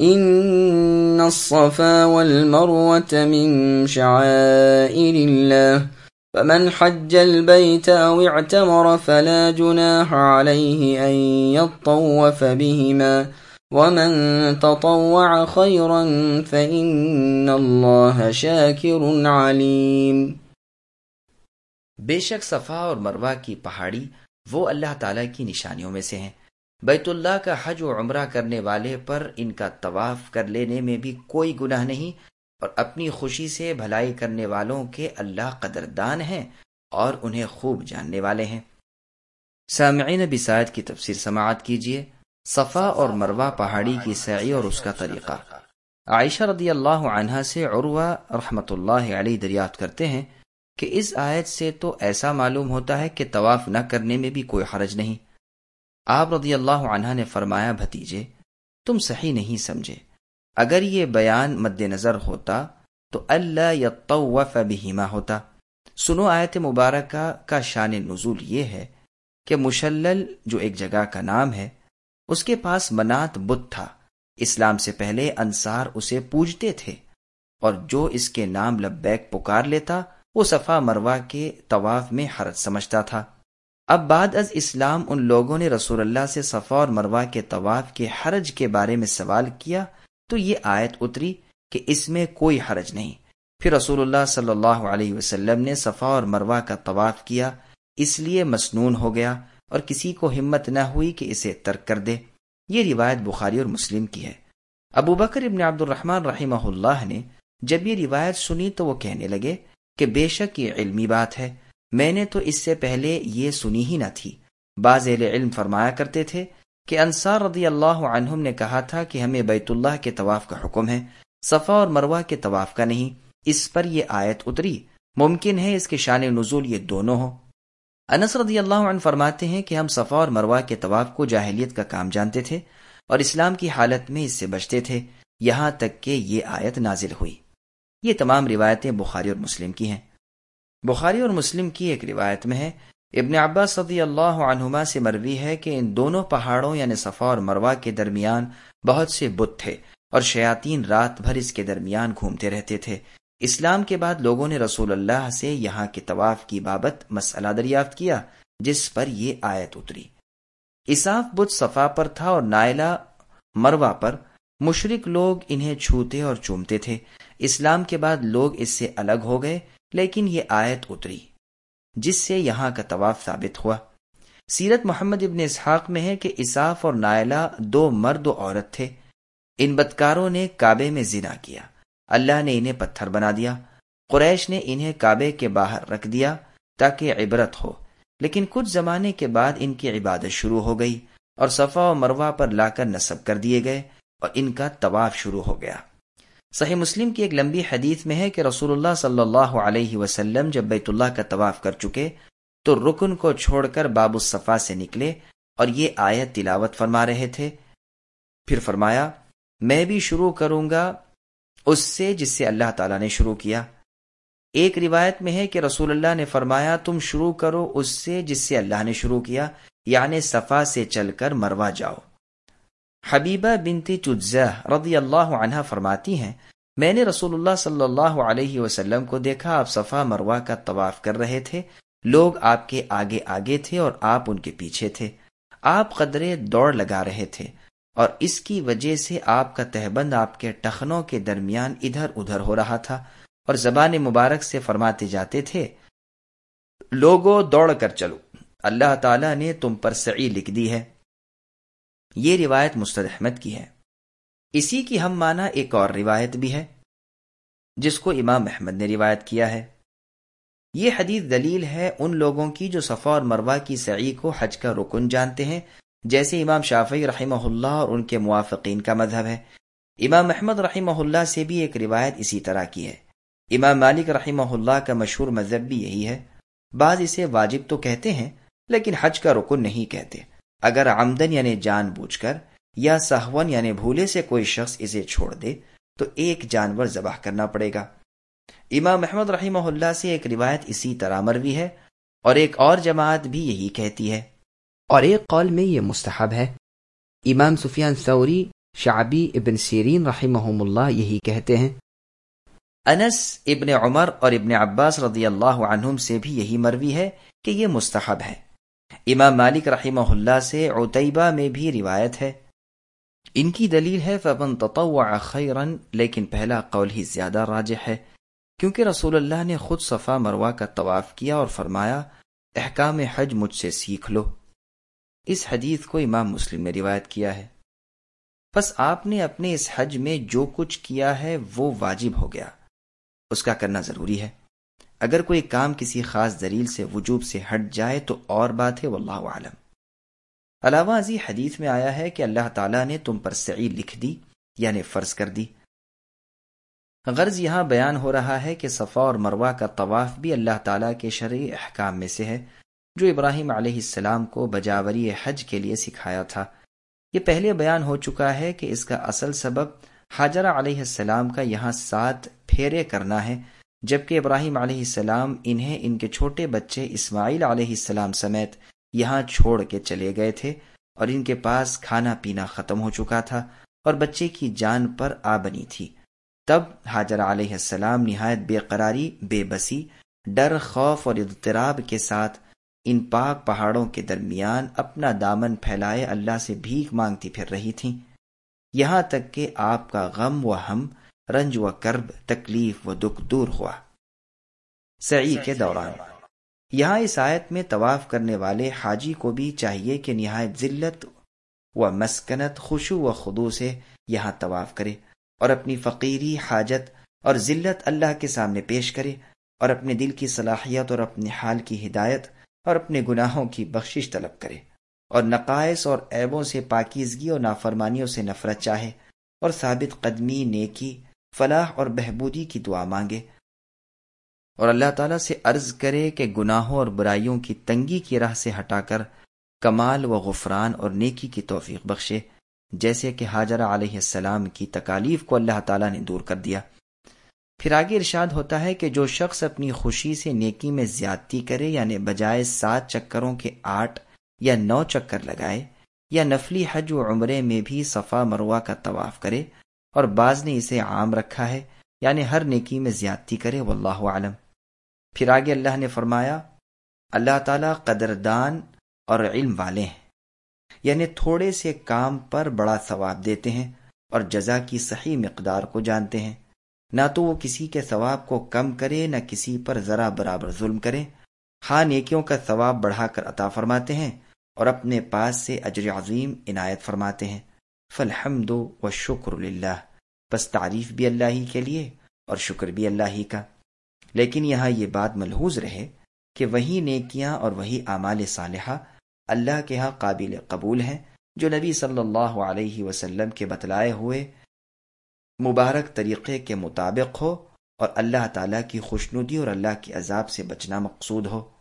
إن الصفا والمروة من شعائر الله فمن حج البيت أو اعتمر فلا جناح عليه أن يطوف بهما ومن تطوع خيرا فإن الله شاكر عليم. بے شک صفا اور مروہ کی پہاڑی وہ اللہ تعالیٰ کی نشانیوں میں سے ہیں بیت اللہ کا حج و عمرہ کرنے والے پر ان کا طواف کر لینے میں بھی کوئی گناہ نہیں اور اپنی خوشی سے بھلائی کرنے والوں کے اللہ قدردان ہیں اور انہیں خوب جاننے والے ہیں۔ سامعین بسائد کی تفسیر سماعت کیجیے صفا اور مروہ پہاڑی کی سعی اور اس کا طریقہ۔ عائشہ رضی اللہ عنہ سے عروہ رحمت اللہ علیہ دریافت کرتے ہیں کہ اس آیت سے تو ایسا معلوم ہوتا ہے کہ طواف نہ کرنے میں بھی کوئی حرج نہیں۔ آپ رضی اللہ عنہ نے فرمایا، بھتیجے، تم صحیح نہیں سمجھے۔ اگر یہ بیان مد نظر ہوتا تو اللہ یطوف بہیما ہوتا۔ سنو، آیت مبارکہ کا شان نزول یہ ہے کہ مشلل جو ایک جگہ کا نام ہے، اس کے پاس منات بت تھا۔ اسلام سے پہلے انصار اسے پوجتے تھے اور جو اس کے نام لبیک پکار لیتا، وہ صفا مروا کے طواف میں حرج سمجھتا تھا۔ اب بعد از اسلام ان لوگوں نے رسول اللہ سے صفا اور مروا کے طواف کے حرج کے بارے میں سوال کیا تو یہ آیت اتری کہ اس میں کوئی حرج نہیں۔ پھر رسول اللہ صلی اللہ علیہ وسلم نے صفا اور مروا کا طواف کیا، اس لیے مسنون ہو گیا اور کسی کو ہمت نہ ہوئی کہ اسے ترک کر دے۔ یہ روایت بخاری اور مسلم کی ہے۔ ابو بکر ابن عبد الرحمن رحمہ اللہ نے جب یہ روایت سنی تو وہ کہنے لگے کہ بے شک یہ علمی بات ہے۔ میں نے تو اس سے پہلے یہ سنی ہی نہ تھی۔ بعض علم فرمایا کرتے تھے کہ انصار رضی اللہ عنہم نے کہا تھا کہ ہمیں بیت اللہ کے طواف کا حکم ہے، صفا اور مروہ کے طواف کا نہیں۔ اس پر یہ آیت اتری۔ ممکن ہے اس کے شان نزول یہ دونوں ہوں۔ انس رضی اللہ عنہ فرماتے ہیں کہ ہم صفا اور مروا کے طواف کو جاہلیت کا کام جانتے تھے اور اسلام کی حالت میں اس سے بچتے تھے۔ یہاں تک کہ یہ آیت نازل ہوئی۔ یہ تمام روایتیں بخاری اور مسلم کی ہیں۔ بخاری اور مسلم کی ایک روایت میں ہے، ابن عباس صدی اللہ عنہما سے مروی ہے کہ ان دونوں پہاڑوں یعنی صفا اور مروا کے درمیان بہت سے بت تھے اور شیاطین رات بھر اس کے درمیان گھومتے رہتے تھے۔ اسلام کے بعد لوگوں نے رسول اللہ سے یہاں کے طواف کی بابت مسئلہ دریافت کیا، جس پر یہ آیت اتری۔ اساف بت صفا پر تھا اور نائلہ مروا پر مشرق لوگ انہیں چھوتے اور چومتے تھے۔ اسلام کے بعد لوگ اس سے الگ ہو گئے۔ لیکن یہ آیت اتری، جس سے یہاں کا طواف ثابت ہوا۔ سیرت محمد ابن اسحاق میں ہے کہ اساف اور نائلہ دو مرد و عورت تھے۔ ان بدکاروں نے کعبے میں زنا کیا۔ اللہ نے انہیں پتھر بنا دیا۔ قریش نے انہیں کعبے کے باہر رکھ دیا تاکہ عبرت ہو۔ لیکن کچھ زمانے کے بعد ان کی عبادت شروع ہو گئی اور صفا و مروا پر لا کر نصب کر دیے گئے اور ان کا طواف شروع ہو گیا۔ صحیح مسلم کی ایک لمبی حدیث میں ہے کہ رسول اللہ صلی اللہ علیہ وسلم جب بیت اللہ کا طواف کر چکے تو رکن کو چھوڑ کر باب الصفا سے نکلے اور یہ آیت تلاوت فرما رہے تھے۔ پھر فرمایا، میں بھی شروع کروں گا اس سے جس سے اللہ تعالیٰ نے شروع کیا۔ ایک روایت میں ہے کہ رسول اللہ نے فرمایا، تم شروع کرو اس سے جس سے اللہ نے شروع کیا یعنی صفا سے چل کر مروا جاؤ۔ حبیبہ بنتی چجزہ رضی اللہ عنہ فرماتی ہیں، میں نے رسول اللہ صلی اللہ علیہ وسلم کو دیکھا، آپ صفا مروا کا طواف کر رہے تھے، لوگ آپ کے آگے آگے تھے اور آپ ان کے پیچھے تھے۔ آپ قدرے دوڑ لگا رہے تھے اور اس کی وجہ سے آپ کا تہبند آپ کے ٹخنوں کے درمیان ادھر ادھر ہو رہا تھا اور زبان مبارک سے فرماتے جاتے تھے، لوگو دوڑ کر چلو، اللہ تعالی نے تم پر سعی لکھ دی ہے۔ یہ روایت مستد احمد کی ہے۔ اسی کی ہم مانا ایک اور روایت بھی ہے، جس کو امام احمد نے روایت کیا ہے۔ یہ حدیث دلیل ہے ان لوگوں کی جو صفا اور مروا کی سعی کو حج کا رکن جانتے ہیں، جیسے امام شافعی رحمہ اللہ اور ان کے موافقین کا مذہب ہے۔ امام محمد رحمہ اللہ سے بھی ایک روایت اسی طرح کی ہے۔ امام مالک رحمہ اللہ کا مشہور مذہب بھی یہی ہے۔ بعض اسے واجب تو کہتے ہیں، لیکن حج کا رکن نہیں کہتے۔ اگر آمدن یعنی جان بوجھ کر یا سہون یعنی بھولے سے کوئی شخص اسے چھوڑ دے تو ایک جانور ذبح کرنا پڑے گا۔ امام محمد رحمہ اللہ سے ایک روایت اسی طرح مروی ہے اور ایک اور جماعت بھی یہی کہتی ہے۔ اور ایک قول میں یہ مستحب ہے۔ امام سفیان سوری شعبی ابن سیرین رحمہم اللہ یہی کہتے ہیں۔ انس ابن عمر اور ابن عباس رضی اللہ عنہم سے بھی یہی مروی ہے کہ یہ مستحب ہے۔ امام مالک رحمہ اللہ سے عطیبہ میں بھی روایت ہے۔ ان کی دلیل ہے فبن تطوع خیرا لیکن پہلا قول ہی زیادہ راجح ہے۔ کیونکہ رسول اللہ نے خود صفا مروا کا طواف کیا اور فرمایا، احکام حج مجھ سے سیکھ لو۔ اس حدیث کو امام مسلم نے روایت کیا ہے۔ بس آپ نے اپنے اس حج میں جو کچھ کیا ہے، وہ واجب ہو گیا۔ اس کا کرنا ضروری ہے۔ اگر کوئی کام کسی خاص دلیل سے وجوب سے ہٹ جائے تو اور بات ہے، واللہ عالم علاوہ ازی حدیث میں آیا ہے کہ اللہ تعالیٰ نے تم پر سعی لکھ دی یعنی فرض کر دی۔ غرض یہاں بیان ہو رہا ہے کہ صفا اور مروا کا طواف بھی اللہ تعالیٰ کے شرعی احکام میں سے ہے، جو ابراہیم علیہ السلام کو بجاوری حج کے لیے سکھایا تھا۔ یہ پہلے بیان ہو چکا ہے کہ اس کا اصل سبب حاجرہ علیہ السلام کا یہاں سات پھیرے کرنا ہے جبکہ ابراہیم علیہ السلام انہیں ان کے چھوٹے بچے اسماعیل علیہ السلام سمیت یہاں چھوڑ کے چلے گئے تھے اور ان کے پاس کھانا پینا ختم ہو چکا تھا اور بچے کی جان پر آ بنی تھی۔ تب حاجر علیہ السلام نہایت بے قراری، بے بسی، ڈر، خوف اور اضطراب کے ساتھ ان پاک پہاڑوں کے درمیان اپنا دامن پھیلائے اللہ سے بھیک مانگتی پھر رہی تھیں۔ یہاں تک کہ آپ کا غم و ہم رنج و کرب، تکلیف و دکھ دور ہوا۔ سعی کے دوران۔ یہاں اس آیت میں طواف کرنے والے حاجی کو بھی چاہیے کہ نہایت ذلت و مسکنت خوشو و خدو سے یہاں طواف کرے اور اپنی فقیری حاجت اور ذلت اللہ کے سامنے پیش کرے اور اپنے دل کی صلاحیت اور اپنے حال کی ہدایت اور اپنے گناہوں کی بخشش طلب کرے اور نقائص اور عیبوں سے پاکیزگی اور نافرمانیوں سے نفرت چاہے اور ثابت قدمی نیکی فلاح اور بہبودی کی دعا مانگے۔ اور اللہ تعالیٰ سے عرض کرے کہ گناہوں اور برائیوں کی تنگی کی راہ سے ہٹا کر کمال و غفران اور نیکی کی توفیق بخشے، جیسے کہ حاجرہ علیہ السلام کی تکالیف کو اللہ تعالیٰ نے دور کر دیا۔ پھر آگے ارشاد ہوتا ہے کہ جو شخص اپنی خوشی سے نیکی میں زیادتی کرے یعنی بجائے سات چکروں کے آٹھ یا نو چکر لگائے، یا نفلی حج و عمرے میں بھی صفا مروا کا طواف کرے اور بعض نے اسے عام رکھا ہے یعنی ہر نیکی میں زیادتی کرے، واللہ عالم پھر آگے اللہ نے فرمایا، اللہ تعالی قدردان اور علم والے ہیں۔ یعنی تھوڑے سے کام پر بڑا ثواب دیتے ہیں اور جزا کی صحیح مقدار کو جانتے ہیں۔ نہ تو وہ کسی کے ثواب کو کم کرے، نہ کسی پر ذرا برابر ظلم کرے۔ ہاں نیکیوں کا ثواب بڑھا کر عطا فرماتے ہیں اور اپنے پاس سے اجر عظیم عنایت فرماتے ہیں۔ فالحمد و شکر اللہ بس تعریف بھی اللہ ہی کے لیے اور شکر بھی اللہ ہی کا۔ لیکن یہاں یہ بات ملحوظ رہے کہ وہی نیکیاں اور وہی اعمال صالحہ اللہ کے ہاں قابل قبول ہیں جو نبی صلی اللہ علیہ وسلم کے بتلائے ہوئے مبارک طریقے کے مطابق ہو اور اللہ تعالیٰ کی خوشنودی اور اللہ کے عذاب سے بچنا مقصود ہو۔